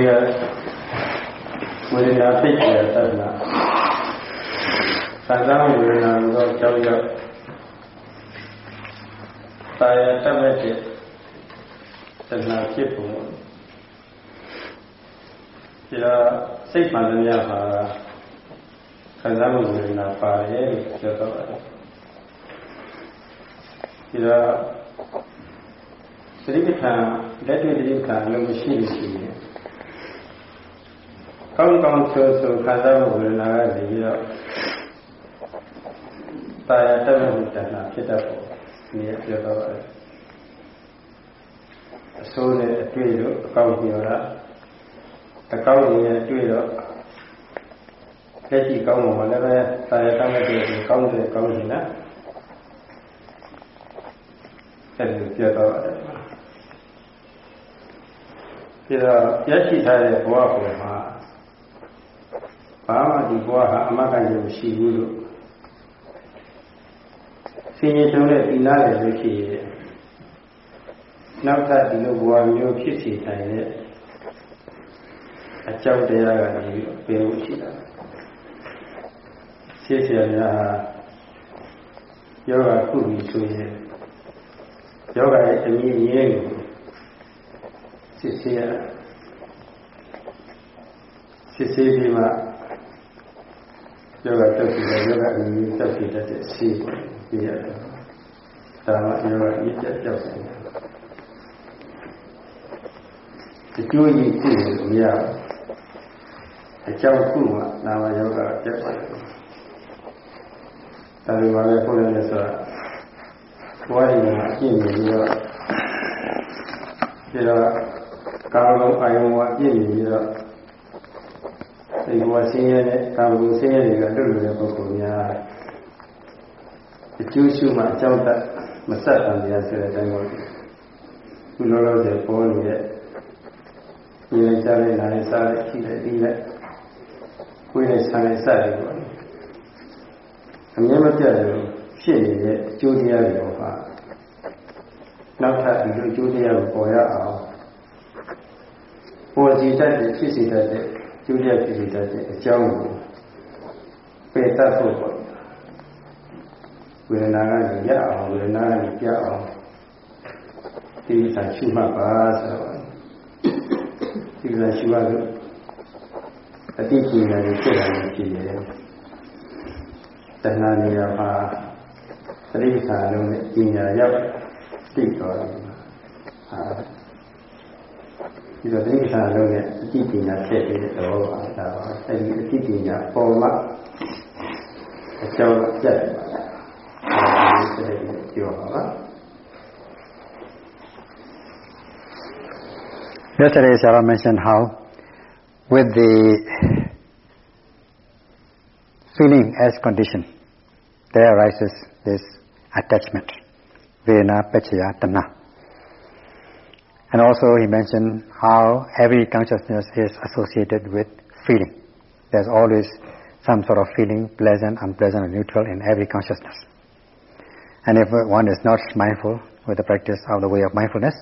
နေ့ကဝေဒနာသိကျသတ္တနာသံဃာဝေဒနာကိုကြောက်ရောက်တာယာတတ်မဲ့တဲ့သတ္တနာဖြစ်ပုံဒီတော့စိတ်မှန်သမျှဟာခံစားမှုဝေဒနာပါတယ်လို့ပြောတော့တယ်ဒီတော့သတိပဋ္ဌာန်လက်တွေ့သတိပဋ္ဌာန်လုံးမရှိလို့ရှိရင် ကောင်းကောင်းဆိုဆိုခံစားမှုဝေဒနာကနေပြီးတော့တာယာတက်မှုတဏှာဖြစ်တတ်ဖို့ဒီပြောတော့တယ်အဆိုးနဲ့အတွေ့တို့အကောက်ပြောတာအကောက်နဲ့အတွေ့တော့လက်ရှိကောင်းမှာလည်းပဲတာယာတက်မှုတွေကောင်းတယ်ကောင်းတယ်နော်အဲ့ဒီပြောတော့တယ်ပြီးတော့ရရှိထားတဲ့ဘဝပေါ်မှာဘာမှ ဒီဘဝဟာအမကံကြီးမရှိဘူးလို့ဆင်းရဲတုံးတဲ့ဒီနားလည်းလို့ရှိရဲ့နောက်ထပ်ဒီလိုဘဝမျိုးဖြစ်စီတိုင်းတဲ့အကြောင်းတရားကနေပြီးပြောလို့ရှိတာရှင်းရှင်းများဟာယောဂကုပြီးဆိုရင်ယောဂရဲ့အမြင့်ရင်းကိုစစ်ဆေးရစစ်ဆေးပြီးမှ ယောဂတက်ပြီးတော့ယောဂအမြင့်တက်ပြီးတဲ့ဆေးပြရတယ်ဒါမှယောဂအမြင့်တက်ကြောက်တယ်အကျိုးကြီးသိလို့မရအကြောင်းခုမှနာမယောဂပြတ်ပါတယ်ဒါလိုပါပဲကိုယ်လည်းဆိုတာဘဝရည်မှာအပြည့်နေပြီးတော့ပြီးတော့ကာမဂုဏ်အာယုံဝအပြည့်နေပြီးတော့ ဒီဘဝဆင်းရဲတဲ့ကာမဂုဏ်ဆင်းရဲတွေကလွတ်လွတ်တဲ့ပုဂ္ဂိုလ်များအကျိုးရှုမှအကြောင်းတမဆက်တန်တရားဆိုတဲ့အတိုင်းပေါ့ခုလောလောဆယ်ပေါ်နေတဲ့ဒီလိုက်စားလိုက်နားလိုက်စားလိုက်ရှိတဲ့ဒီလိုက်ကိုယ်နဲ့ဆံလိုက်စတယ်ပေါ့အမြဲမပြတ်လို့ဖြစ်နေတဲ့အကျိုးတရားတွေဟာနောက်ထပ်ဒီလိုအကျိုးတရားကိုပေါ်ရအောင်ပေါ်စီတတ်တဲ့ဖြစ်စီတတ်တဲ့ ကျိုးရဖြစ်စီတတ်တဲ့အကြောင်းကိုပယ်တတ်ဖို့ပေါ့ဝေဒနာကနေရအောင်ဝေဒနာကနေပြအောင်ဒီစာရှိမှပါဆိုတော့ဒီစာရှိမှလို့အတိအကျဉ်းနဲ့ဖြစ်လာနေဖြစ်ရဲ့တဏှာနေရာမှာသတိခါလုံးနဲ့ပညာရောက်သိတော်တယ်ဟာ ဒီတော့တိဋ္ဌာလုံးနဲ့အတိပညာဖြစ်ပြီးတဲ့သဘောပါဒါပါအဲဒီအတိပညာပေါ်မှအကြောင်းပြတ်ပါလားဒီစိတ်ကိုပြောပါလား Yesterday, Sarah mentioned how, with the feeling as condition, there arises this attachment, vedana, pachaya, tanha. And also he mentioned how every consciousness is associated with feeling. There's always some sort of feeling, pleasant, unpleasant, or neutral in every consciousness. And if one is not mindful with the practice of the way of mindfulness,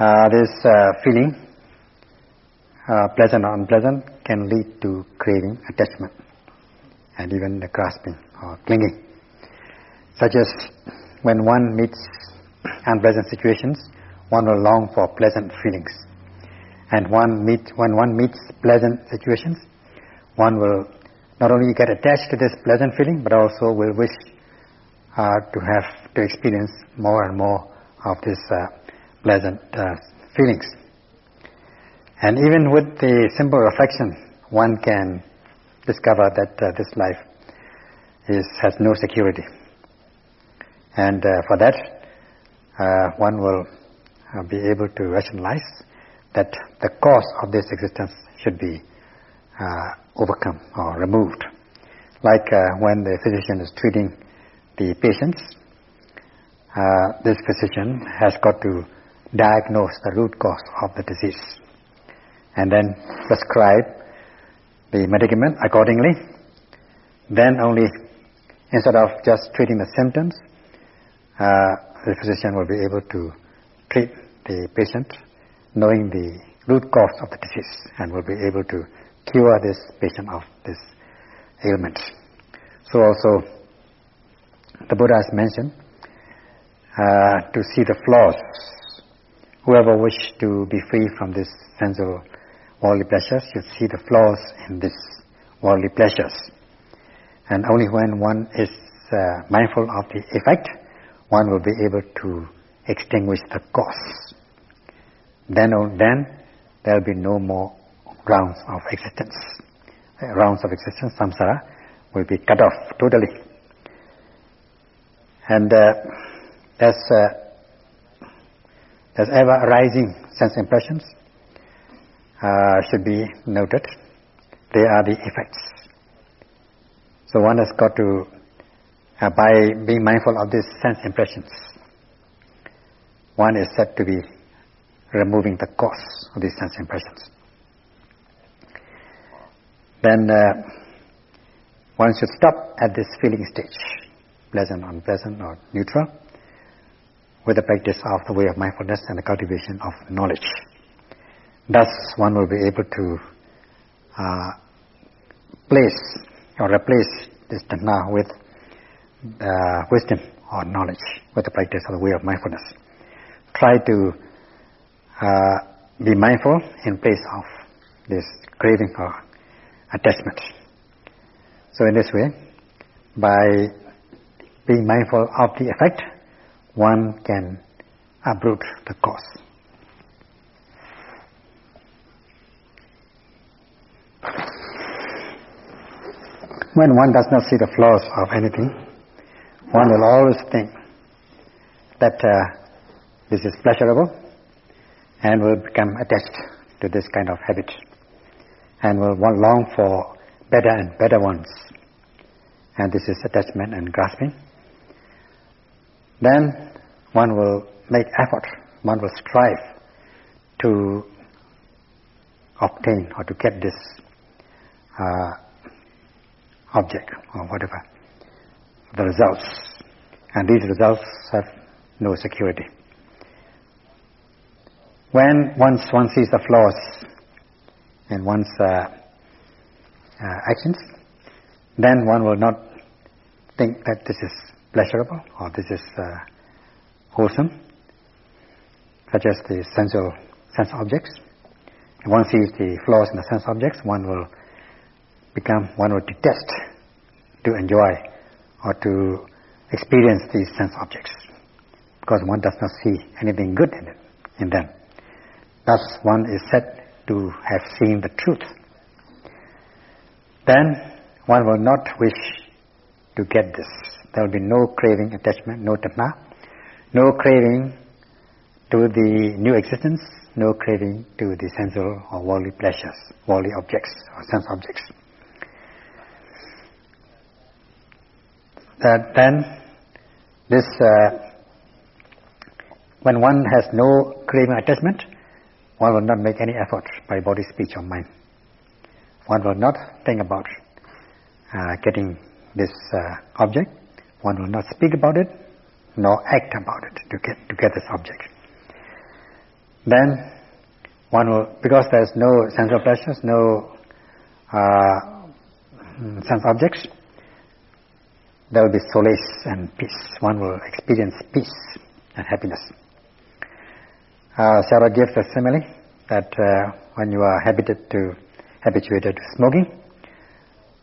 uh, this uh, feeling, uh, pleasant or unpleasant, can lead to craving, attachment, and even the grasping or clinging. Such as when one meets unpleasant situations, one will long for pleasant feelings. And one meet, when one meets pleasant situations, one will not only get attached to this pleasant feeling, but also will wish to have, to experience more and more of this pleasant uh, feelings. And even with the simple reflection, one can discover that uh, this life is, has no security. And uh, for that, one will Uh, be able to rationalize that the cause of this existence should be uh, overcome or removed. Like uh, when the physician is treating the patients, this physician has got to diagnose the root cause of the disease and then prescribe the medicament accordingly. Then only, instead of just treating the symptoms, uh, the physician will be able to treat the patient knowing the root cause of the disease and will be able to cure this patient of this ailment. So also, the Buddha has mentioned uh, to see the flaws. Whoever wish to be free from this sensual worldly pleasures should see the flaws in this worldly pleasures. And only when one is uh, mindful of the effect, one will be able to extinguish the cause. Then, then there will be no more grounds of existence. Uh, rounds of existence, samsara, will be cut off totally. And uh, there's, uh, there's ever arising sense impressions uh, should be noted. They are the effects. So one has got to, uh, by being mindful of these sense impressions, one is said to be removing the cause of these sense impressions. Then uh, one should stop at this feeling stage, pleasant, unpleasant, or neutral, with the practice of the way of mindfulness and the cultivation of knowledge. Thus, one will be able to uh, place or replace this tanha with uh, wisdom or knowledge with the practice of the way of mindfulness. Try to uh, be mindful in place of this craving or attachment. So in this way, by being mindful of the effect, one can uproot the cause. When one does not see the flaws of anything, one will always think that uh, this is pleasurable and will become attached to this kind of habit and will long for better and better ones. And this is attachment and grasping. Then one will make effort, one will strive to obtain or to get this uh, object or whatever, the results. And these results have no security. When once one sees the flaws in one's uh, uh, actions, then one will not think that this is pleasurable or this is uh, wholesome, such as the sensual sense objects. If one sees the flaws in the sense objects, one will become, one will detest to enjoy or to experience these sense objects because one does not see anything good in it, in them. Thus one is said to have seen the truth. Then one will not wish to get this. There will be no craving, attachment, no tanha, no craving to the new existence, no craving to the sensual or worldly pleasures, worldly objects or sense objects. That then this uh, when one has no craving attachment, one will not make any effort by body, speech, or mind. One will not think about uh, getting this uh, object. One will not speak about it, nor act about it to get to get this object. Then one will, because there is no sensual pleasures, no uh, sense objects, there will be solace and peace. One will experience peace and happiness. Uh, Sarah gives a simile that uh, when you are habituated to, habituated to smoking,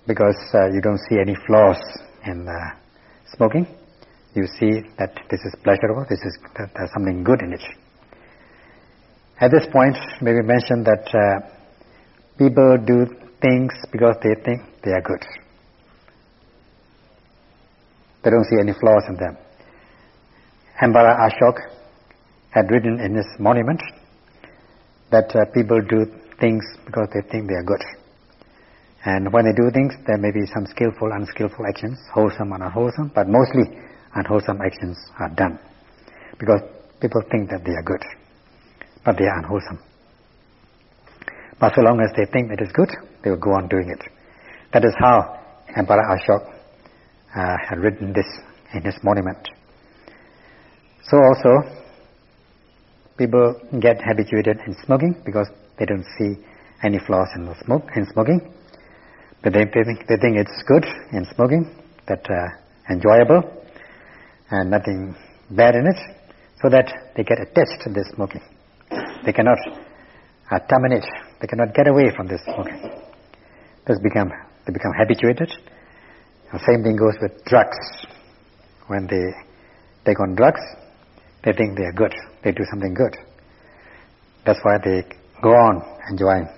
because uh, you don't see any flaws in uh, smoking, you see that this is pleasurable, this is there's something good in it. At this point, maybe mention that uh, people do things because they think they are good. They don't see any flaws in them. Emperor Ashok had written in his monument that uh, people do things because they think they are good. And when they do things, there may be some skillful, unskillful actions, wholesome and unwholesome, but mostly unwholesome actions are done because people think that they are good, but they are unwholesome. But so long as they think it is good, they will go on doing it. That is how Emperor Ashok uh, had written this in his monument. So also, people get habituated in smoking because They don't see any flaws in the smoke in smoking. But they, they, think, they think it's good in smoking, that uh, enjoyable, and nothing bad in it, so that they get attached to this smoking. They cannot uh, terminate, they cannot get away from this smoking. This become, they become habituated. The same thing goes with drugs. When they take on drugs, they think they are good, they do something good. That's why they go on enjoying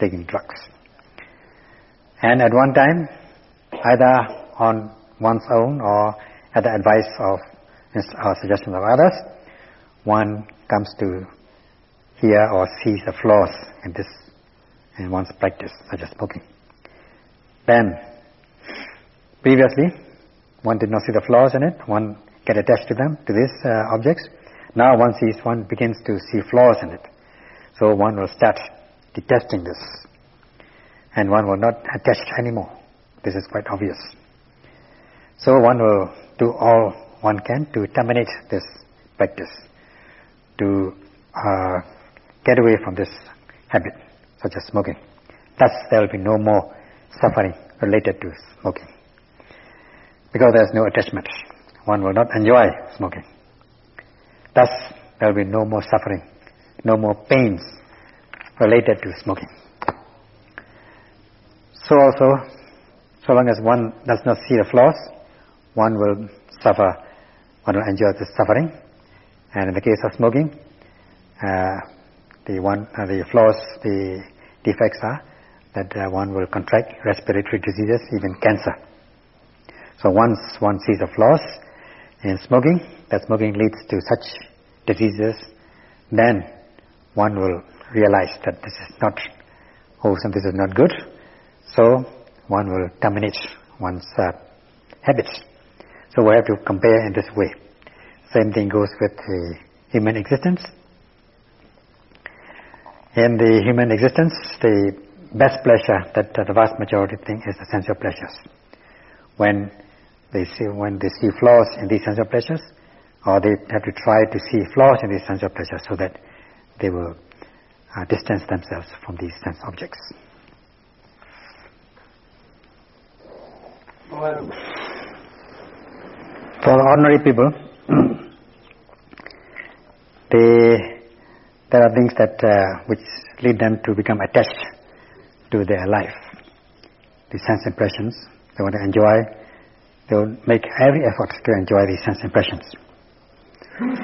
taking drugs. And at one time, either on one's own or at the advice of or uh, suggestions of others, one comes to hear or see the flaws in this, in one's practice, such as smoking. Then, previously, one did not see the flaws in it, one get attached to them, to these uh, objects. Now one sees, one begins to see flaws in it. So one will start detesting this and one will not attach anymore. This is quite obvious. So one will do all one can to terminate this practice, to uh, get away from this habit, such as smoking. Thus, there will be no more suffering related to smoking. Because there is no attachment, one will not enjoy smoking. Thus, there will be no more suffering, no more pains related to smoking. So also, so long as one does not see the flaws, one will suffer, one will enjoy the suffering. And in the case of smoking, uh, the one, uh, the flaws, the defects are that uh, one will contract respiratory diseases, even cancer. So once one sees the flaws in smoking, that smoking leads to such diseases, then one will realize that this is not wholesome, this is not good, so one will terminate one's uh, habits. So we have to compare in this way. Same thing goes with the human existence. In the human existence, the best pleasure that uh, the vast majority think is the sensual pleasures. When they see when they see flaws in these sensual pleasures, or they have to try to see flaws in these sensual pleasures so that they will uh, distance themselves from these sense objects. For ordinary people, they, there are things that uh, which lead them to become attached to their life. The sense impressions, they want to enjoy, they will make every effort to enjoy these sense impressions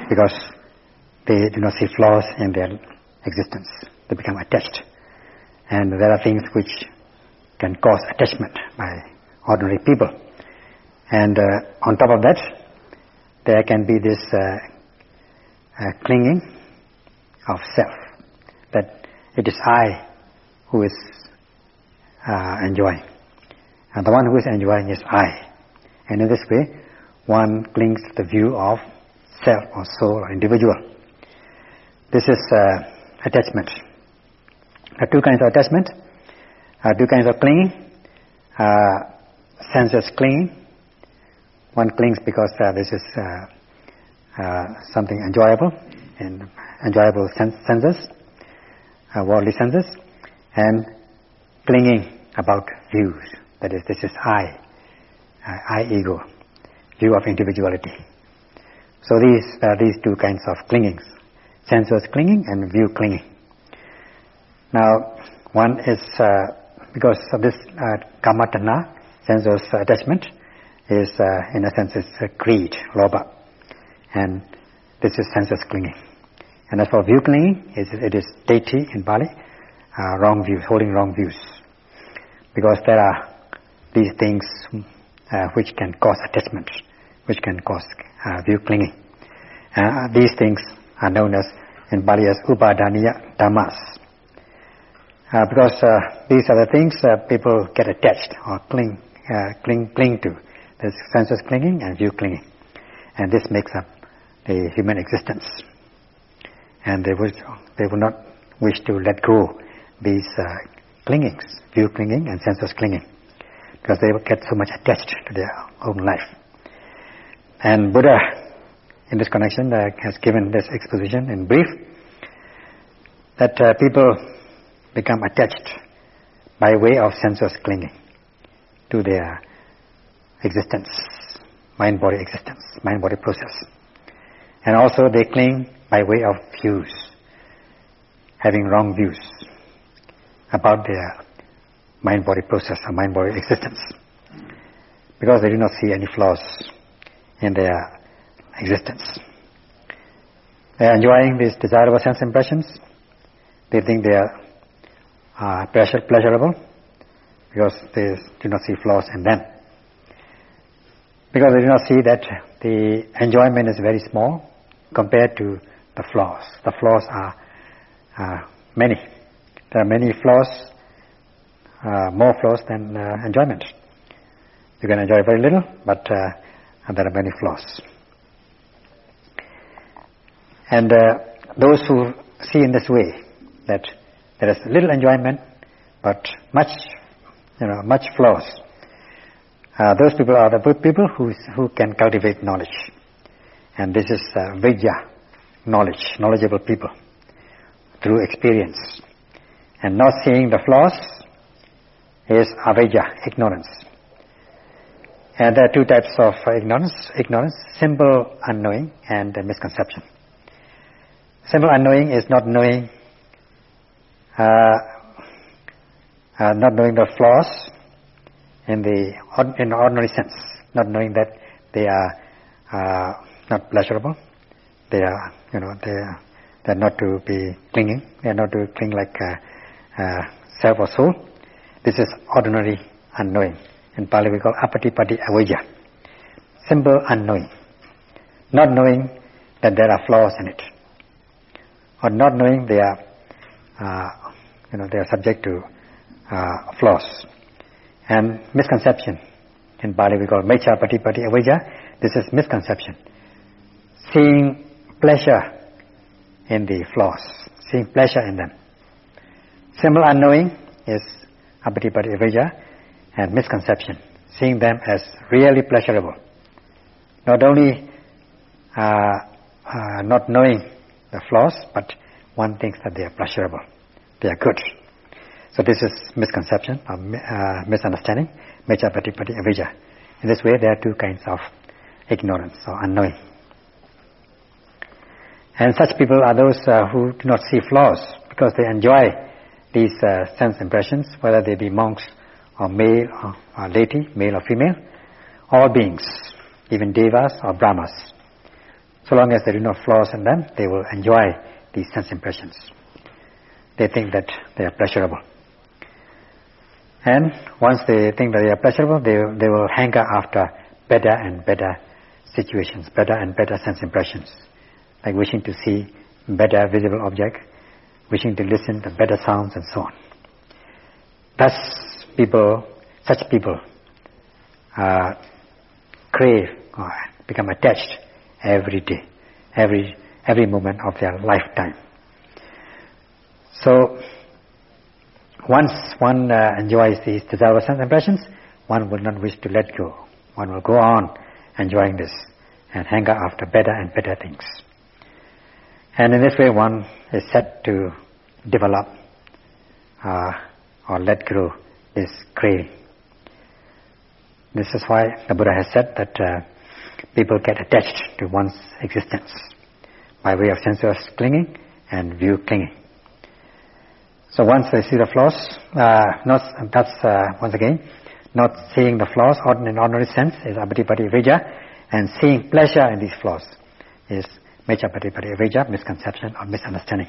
because they do not see flaws in their existence. They become attached. And there are things which can cause attachment by ordinary people. And uh, on top of that, there can be this uh, uh, clinging of self, that it is I who is uh, enjoying. And the one who is enjoying is I. And in this way, one clings to the view of self or soul or individual. This is uh, attachment. There are two kinds of attachment, uh, two kinds of clinging. Uh, senses cling. One clings because uh, this is uh, uh, something enjoyable and enjoyable sen- senses, uh, worldly senses, and clinging about views. That is, this is I, I ego, view of individuality. So these are these two kinds of clingings: sensuous clinging and view clinging. Now, one is uh, because of this uh, kamatanha, sense of attachment is, uh, in a sense, is greed, lobha. And this is sensuous clinging. And as for view clinging, it is ditthi in Pali, uh, wrong views, holding wrong views. Because there are these things uh, which can cause attachment, which can cause uh, view clinging. Uh, these things are known as, in Pali as upadaniya dhammas. Uh, because uh, these are the things people get attached or cling uh, cling, cling to. There's senses clinging and view clinging. And this makes up the human existence. And they would, they would not wish to let go these clingings, view clinging and senses clinging, because they get so much attached to their own life. And Buddha, in this connection, uh, has given this exposition in brief, that uh, people become attached by way of sensuous clinging to their existence, mind-body existence, mind-body process. And also they cling by way of views, having wrong views about their mind-body process or mind-body existence. Because they do not see any flaws in their existence. They are enjoying these desirable sense impressions. They think they are uh, pleasure, pleasurable because they do not see flaws in them. Because they do not see that the enjoyment is very small compared to the flaws. The flaws are uh, many. There are many flaws, uh, more flaws than uh, enjoyment. You can enjoy very little, but uh, there are many flaws. And uh, those who see in this way that there is little enjoyment, but much, you know, much flaws. Uh, those people are the good people who who can cultivate knowledge, and this is uh, vidya, knowledge, knowledgeable people through experience, and not seeing the flaws is avidya, ignorance. And there are two types of ignorance: ignorance, simple unknowing, and misconception. Simple unknowing is not knowing, uh, uh, not knowing the flaws in the in ordinary sense, not knowing that they are uh, not pleasurable, they are, you know, they are, they are not to be clinging, they are not to cling like self or soul. This is ordinary unknowing. In Pali we call apatipati avidya. Simple unknowing. Not knowing that there are flaws in it or not knowing they are, uh, you know, they are subject to uh, flaws. And misconception, in Pali we call mecha patipati avidya, this is misconception. Seeing pleasure in the flaws, seeing pleasure in them. Simple unknowing is avidya and misconception, seeing them as really pleasurable. Not only uh, uh, not knowing the flaws, but one thinks that they are pleasurable, they are good. So this is misconception or uh, misunderstanding, mecha patipati avidya. In this way, there are two kinds of ignorance or unknowing. And such people are those uh, who do not see flaws because they enjoy these uh, sense impressions, whether they be monks or male or, or laity, male or female, all beings, even devas or brahmas. So long as there are no flaws in them, they will enjoy these sense impressions. They think that they are pleasurable. And once they think that they are pleasurable, they, they will hanker after better and better situations, better and better sense impressions, like wishing to see better visible object, wishing to listen to better sounds and so on. Thus, people, such people, uh, crave or become attached every day, every, every moment of their lifetime. So, once one uh, enjoys these desirable sense impressions, one will not wish to let go. One will go on enjoying this and hanker after better and better things. And in this way, one is set to develop uh, or let grow this craving. This is why the Buddha has said that uh, people get attached to one's existence by way of sensuous clinging and view clinging. So once they see the flaws, uh, not, that's uh, once again, not seeing the flaws in an ordinary sense is apatipati avidya, and seeing pleasure in these flaws is mecha patipati avidya, misconception or misunderstanding.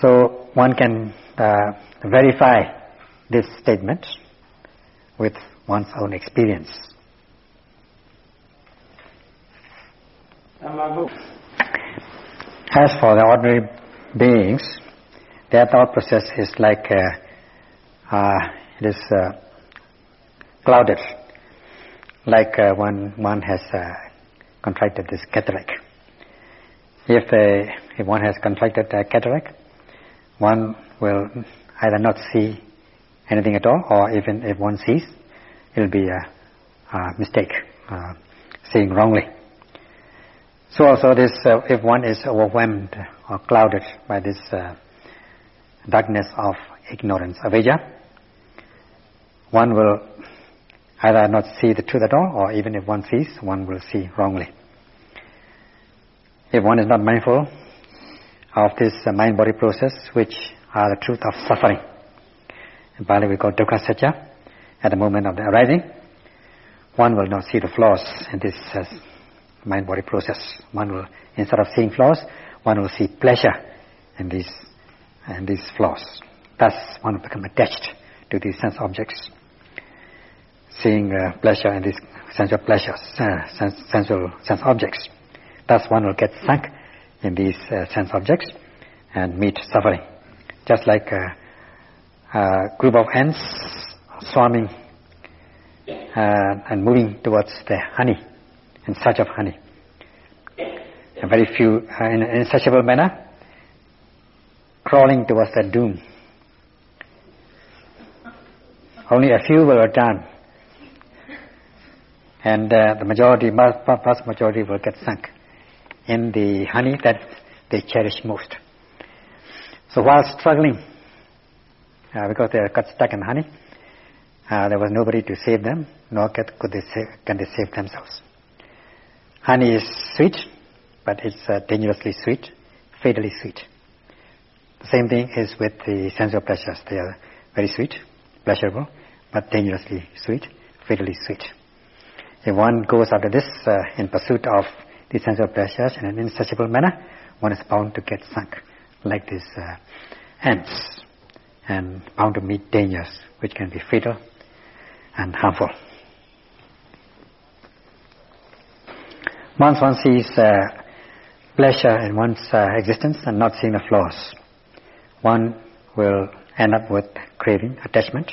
So one can uh, verify this statement with one's own experience. As for the ordinary beings, their thought process is like uh, uh, it is uh, clouded, like uh, one one has uh, contracted this cataract. If they, if one has contracted a cataract, one will either not see anything at all, or even if one sees, it will be a, a mistake, uh, seeing wrongly. So also this, uh, if one is overwhelmed or clouded by this uh, darkness of ignorance, avijja, one will either not see the truth at all, or even if one sees, one will see wrongly. If one is not mindful of this mind-body process, which are the truth of suffering, in Pali we call dukkha satya, at the moment of the arising, one will not see the flaws in this uh, mind-body process. One will, instead of seeing flaws, one will see pleasure in these, in these flaws. Thus, one will become attached to these sense objects seeing uh, pleasure in these sensual pleasures, uh, sense, sensual sense objects. Thus one will get sunk in these uh, sense objects and meet suffering. Just like a, a group of ants swarming uh, and moving towards the honey, in search of honey. A very few, uh, in an insatiable manner, crawling towards the doom. Only a few will return and uh, the majority, vast majority will get sunk in the honey that they cherish most. So while struggling, uh, because they got stuck in honey, uh, there was nobody to save them, nor could they save, can they save themselves. Honey is sweet, but it's uh, dangerously sweet, fatally sweet. The same thing is with the sensual pleasures. They are very sweet, pleasurable, but dangerously sweet, fatally sweet. If one goes after this uh, in pursuit of the sensual pleasures in an insatiable manner, one is bound to get sunk like these uh, ants and bound to meet dangers which can be fatal and harmful. Once one sees uh, pleasure in one's uh, existence and not seeing the flaws, one will end up with craving, attachment.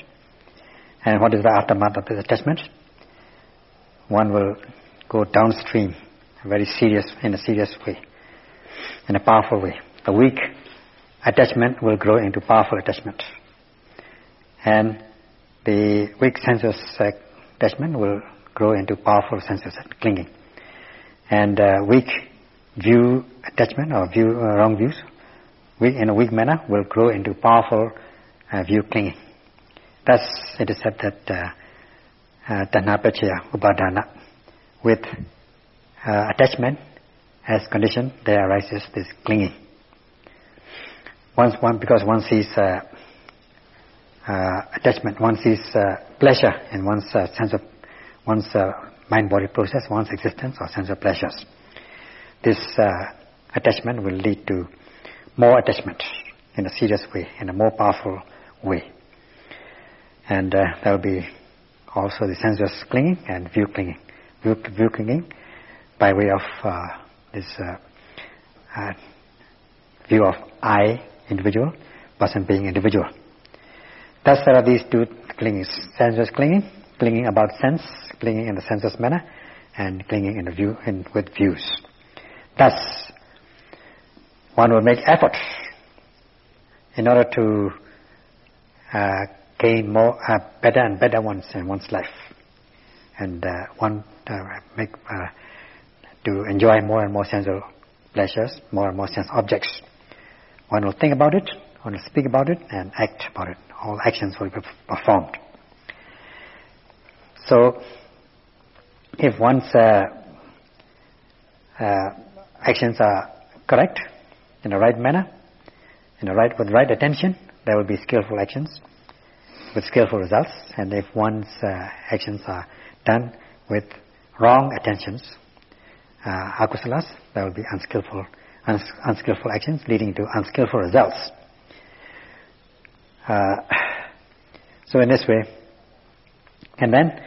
And what is the aftermath of this attachment? one will go downstream very serious in a serious way, in a powerful way. The weak attachment will grow into powerful attachment. And the weak sensuous attachment will grow into powerful sensuous clinging. And uh, weak view attachment or view uh, wrong views, weak, in a weak manner, will grow into powerful uh, view clinging. Thus, it is said that uh, uh, tanapachaya upadana. With uh, attachment as condition, there arises this clinging. Once one, because one sees uh, uh, attachment, one sees uh, pleasure in one's uh, sense of one's uh, mind-body process, one's existence or sense of pleasures. This attachment will lead to more attachment in a serious way, in a more powerful way. And there will be also the sensuous clinging and view clinging. View, view clinging by way of uh, this uh, uh, view of I, individual, person being individual. Thus there are these two clingings, sensuous clinging, clinging about sense, clinging in the sensuous manner, and clinging in the view, in, with views. Thus, one will make effort in order to uh, gain more, uh, better and better ones in one's life, and uh, one uh, make uh, to enjoy more and more sensual pleasures, more and more sense objects. One will think about it, one will speak about it, and act about it. All actions will be performed. So, if one's uh, uh, actions are correct, in the right manner, in the right with right attention, there will be skillful actions with skillful results, and if one's uh, actions are done with wrong attentions, uh, akusalas, there will be unskillful, uns unskillful actions leading to unskillful results. Uh, so in this way, and then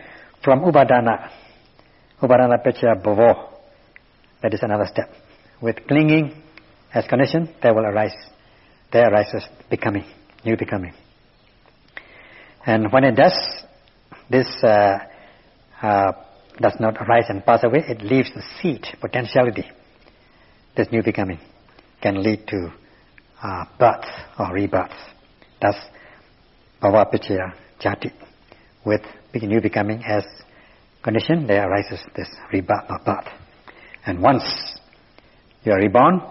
from upadana, upadana pecha bhavo, that is another step. With clinging as condition, there will arise, there arises becoming, new becoming. And when it does, this uh, uh, does not arise and pass away, it leaves the seed, potentiality. This new becoming can lead to uh, birth or rebirth. Thus, bhavapichaya jati. With new becoming as condition, there arises this rebirth or birth. And once you are reborn,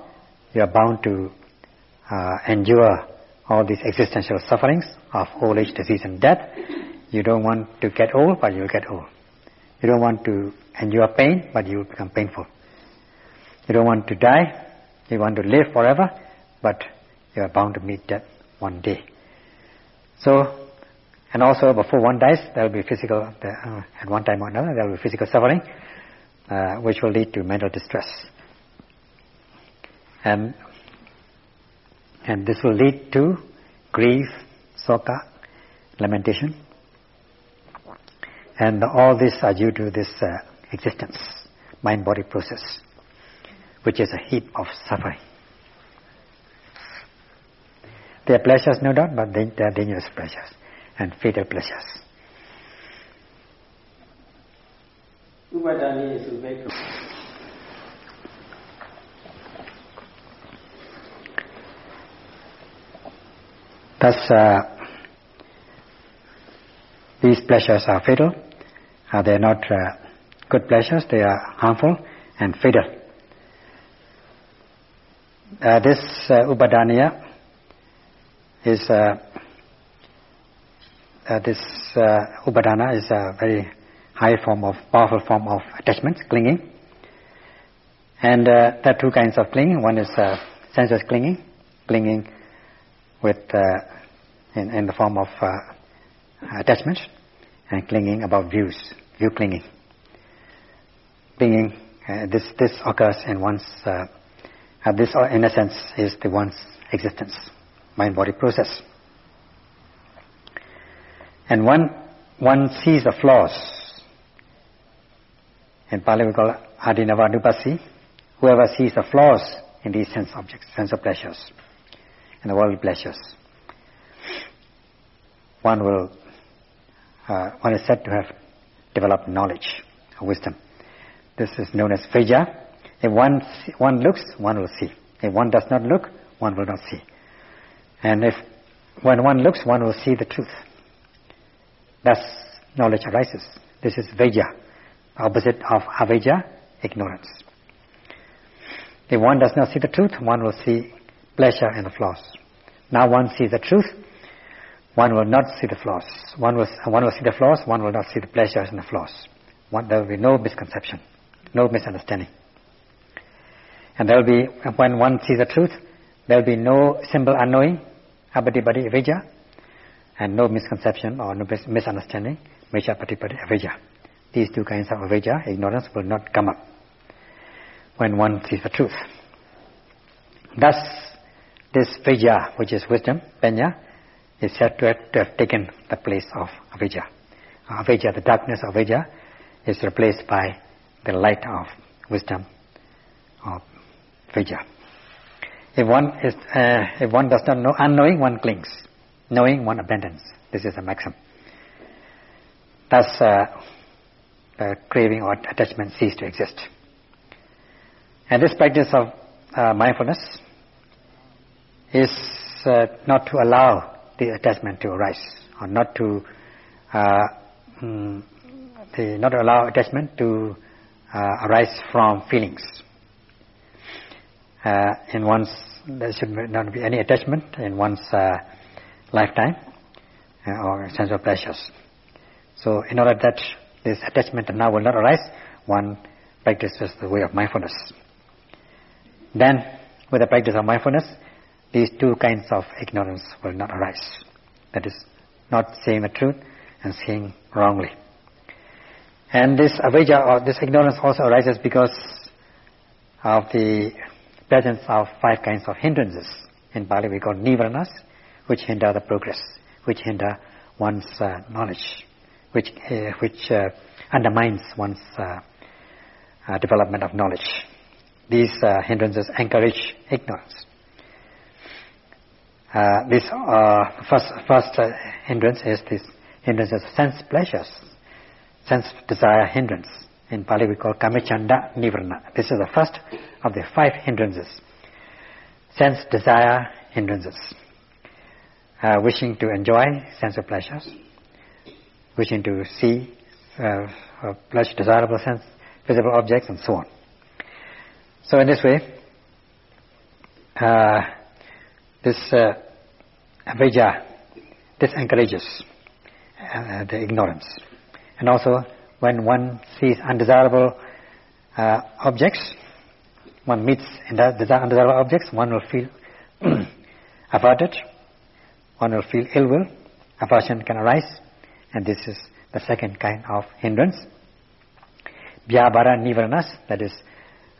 you are bound to uh, endure all these existential sufferings of old age, disease and death. You don't want to get old, but you'll get old. You don't want to endure pain, but you become painful. You don't want to die, you want to live forever, but you are bound to meet death one day. So, and also before one dies, there will be physical, uh, at one time or another, there will be physical suffering, uh, which will lead to mental distress. And, and this will lead to grief, soka, lamentation. And all these are due to this uh, existence, mind-body process, which is a heap of suffering. They are pleasures, no doubt, but they, they are dangerous pleasures and fatal pleasures. Thus, uh, these pleasures are fatal. Uh, they are not uh, good pleasures, they are harmful and fatal. Uh, this uh, is uh, uh, this uh, upadana is a very high form of powerful form of attachment, clinging. And uh, there are two kinds of clinging. One is uh, sensuous clinging, clinging with uh, in, in the form of uh, attachment, and clinging about views, view clinging. Clinging. Uh, this this occurs in one's. Uh, this, in a sense, is the one's existence, mind-body process. And one, one sees the flaws. In Pali we call it adinava Whoever sees the flaws in these sense objects, sense of pleasures, in the worldly pleasures, one will, uh, one is said to have developed knowledge, or wisdom. This is known as vijja. If one, one looks, one will see. If one does not look, one will not see. And if when one looks, one will see the truth. Thus, knowledge arises. This is Vijja, opposite of Avijja, ignorance. If one does not see the truth, one will see pleasure and flaws. Now one sees the truth, one will not see the flaws. One will, one will see the flaws, one will not see the pleasures and the flaws. One, there will be no misconception, no misunderstanding. And there will be, when one sees the truth, there will be no simple unknowing, abadibadi vijja, and no misconception or no misunderstanding, Misha Patipati Avijja. These two kinds of Avijja, ignorance, will not come up when one sees the truth. Thus, this Vijja, which is wisdom, Panya, is said to have, to have taken the place of Avijja. Avijja, the darkness of Avijja, is replaced by the light of wisdom, of Vijja. If one, is, uh, if one does not know, unknowing, one clings. Knowing one abandons. This is a maxim. Thus, uh, the craving or attachment cease to exist. And this practice of uh, mindfulness is uh, not to allow the attachment to arise, or not to uh, mm, the, not allow attachment to uh, arise from feelings. Uh, in one's there should not be any attachment in one's lifetime uh, or sense of pleasures. So in order that this attachment now will not arise, one practices the way of mindfulness. Then, with the practice of mindfulness, these two kinds of ignorance will not arise. That is, not seeing the truth and seeing wrongly. And this avijja or this ignorance also arises because of the presence of five kinds of hindrances. In Pali we call nivaranas, which hinder the progress, which hinder one's uh, knowledge, which, uh, which uh, undermines one's uh, uh, development of knowledge. These uh, hindrances encourage ignorance. This first, first hindrance is this hindrance of sense pleasures, sense desire hindrance. In Pali we call kamachanda nivarana. This is the first of the five hindrances. Sense desire hindrances uh, wishing to enjoy sense of pleasures, wishing to see uh, pleasure, desirable sense, visible objects, and so on. So in this way, uh, this uh, avijja, this encourages uh, the ignorance. And also, when one sees undesirable uh, objects, one meets undesirable objects, one will feel averted, one will feel ill will, aversion can arise, and this is the second kind of hindrance. Vyapada nivaranas, that is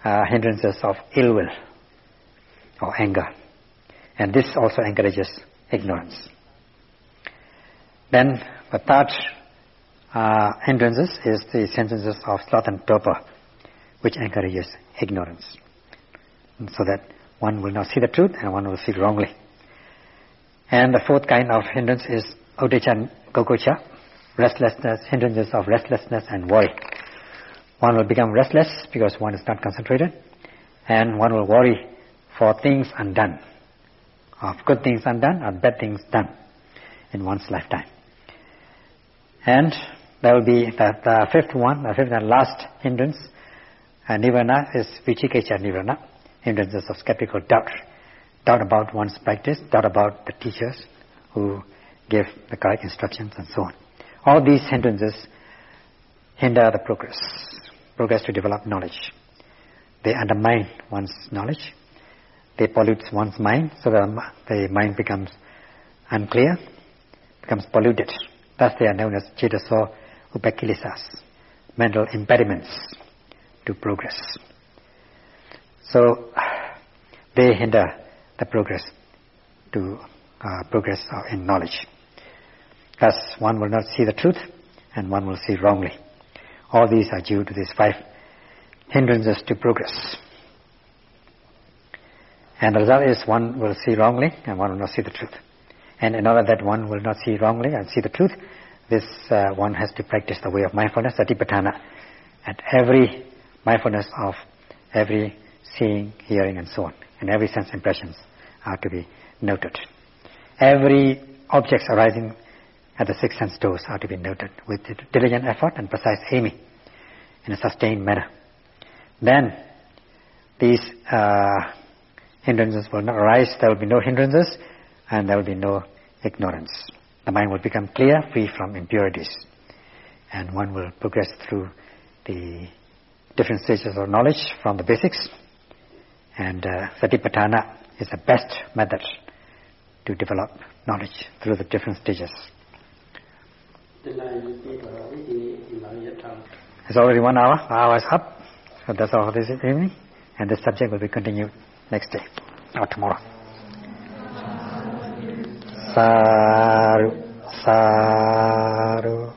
uh, hindrances of ill will or anger. And this also encourages ignorance. Then the third uh, hindrances is the sentences of sloth and torpor, which encourages ignorance. So that one will not see the truth and one will see wrongly. And the fourth kind of hindrance is uddhacca and restlessness, hindrances of restlessness and worry. One will become restless because one is not concentrated, and one will worry for things undone, of good things undone or bad things done in one's lifetime. And there will be the, the fifth one, the fifth and last hindrance, and nivarana is vicikiccha nivarana, hindrances of skeptical doubt, doubt about one's practice, doubt about the teachers who give the correct instructions and so on. All these hindrances hinder the progress, progress to develop knowledge. They undermine one's knowledge. They pollute one's mind so that the mind becomes unclear, becomes polluted. Thus they are known as cetaso upakkilesas, mental impediments to progress. So they hinder the progress to uh, progress in knowledge. Thus one will not see the truth and one will see wrongly. All these are due to these five hindrances to progress. And the result is one will see wrongly and one will not see the truth. And in order that one will not see wrongly and see the truth, this uh, one has to practice the way of mindfulness, satipatthana, at every mindfulness of every seeing, hearing and so on. And every sense impressions are to be noted. Every objects arising at the six sense doors are to be noted with diligent effort and precise aiming in a sustained manner. Then these uh, hindrances will not arise, there will be no hindrances and there will be no ignorance. The mind will become clear, free from impurities. And one will progress through the different stages of knowledge from the basics. And uh, Satipatthana is the best method to develop knowledge through the different stages. It's already one hour. The hour is up. So that's all this evening. And this subject will be continued next day or tomorrow. Sadhu, Sadhu.